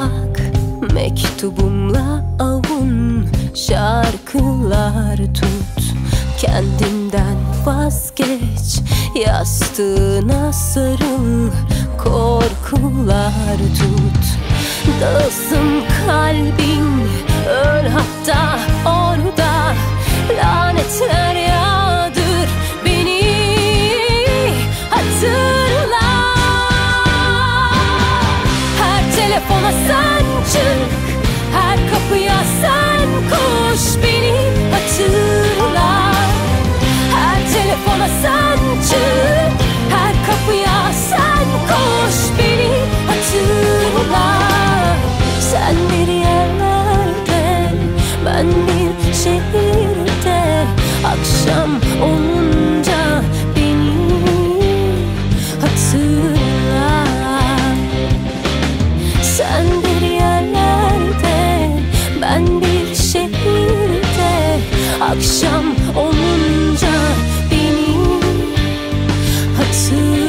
bak Mektubumla avun Şarkılar tut. Kendinden vazgeç Yastığına sarıl Korkular tut. Dağılsın kalbin Öl hatta o telefona sen çık Akşam olunca beni hatırla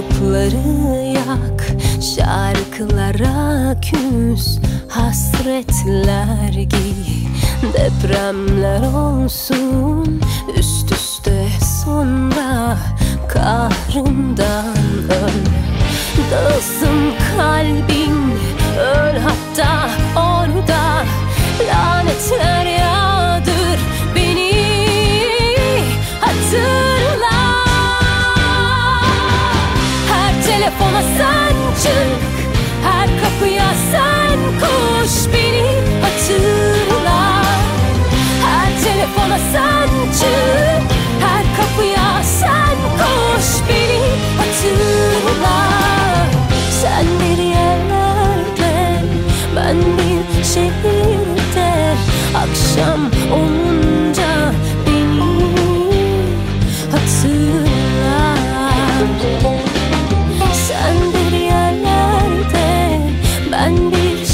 Mektupları yak Şarkılara küs Hasretler giy. Depremler olsun Üst üste sonra Kahrından öl. Dağılsın kalbin Öl hatta orada kapıya koş Beni hatırla. Her telefona sen çık Her kapıya koş Beni hatırla. Sen bir yerlerde Ben bir şehirde. Akşam olunca Beni hatırla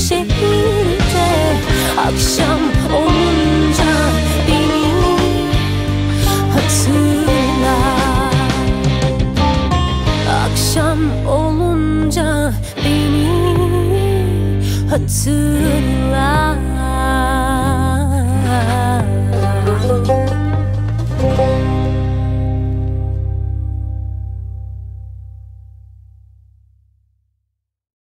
şehirde Akşam olunca beni hatırla. Akşam olunca beni hatırla